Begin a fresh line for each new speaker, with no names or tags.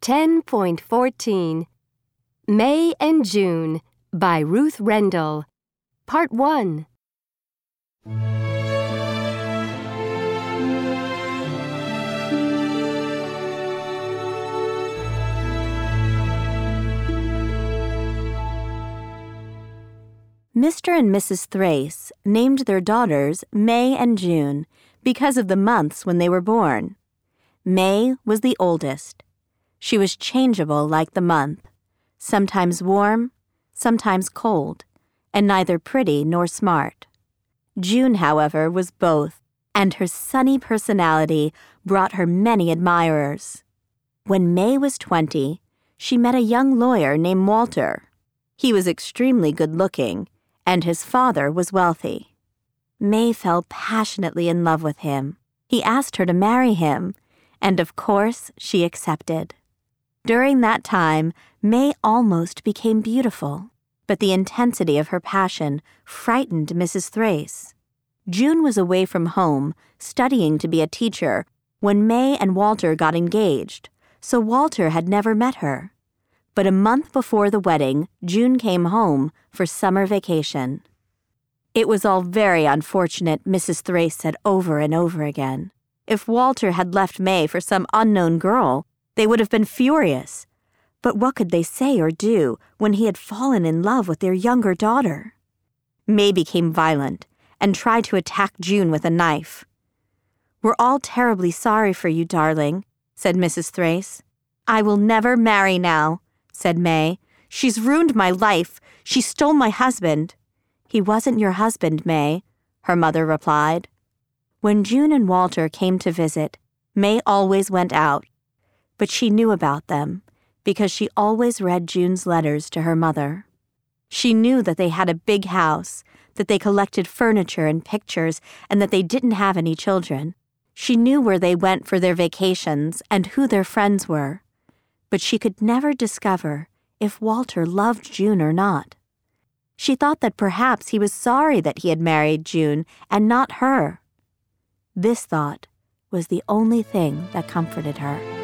10.14 May and June by Ruth Rendell. Part 1.
Mr. and Mrs. Thrace named their daughters May and June because of the months when they were born. May was the oldest. She was changeable like the month, sometimes warm, sometimes cold, and neither pretty nor smart. June, however, was both, and her sunny personality brought her many admirers. When May was 20, she met a young lawyer named Walter. He was extremely good looking, and his father was wealthy. May fell passionately in love with him. He asked her to marry him, and of course she accepted. During that time, May almost became beautiful, but the intensity of her passion frightened Mrs. Thrace. June was away from home, studying to be a teacher, when May and Walter got engaged, so Walter had never met her. But a month before the wedding, June came home for summer vacation. It was all very unfortunate, Mrs. Thrace said over and over again. If Walter had left May for some unknown girl, they would have been furious. But what could they say or do when he had fallen in love with their younger daughter? May became violent and tried to attack June with a knife. We're all terribly sorry for you, darling, said Mrs. Thrace. I will never marry now, said May. She's ruined my life. She stole my husband. He wasn't your husband, May, her mother replied. When June and Walter came to visit, May always went out, but she knew about them because she always read June's letters to her mother. She knew that they had a big house, that they collected furniture and pictures, and that they didn't have any children. She knew where they went for their vacations and who their friends were, but she could never discover if Walter loved June or not. She thought that perhaps he was sorry that he had married June and not her. This thought was the only thing that comforted her.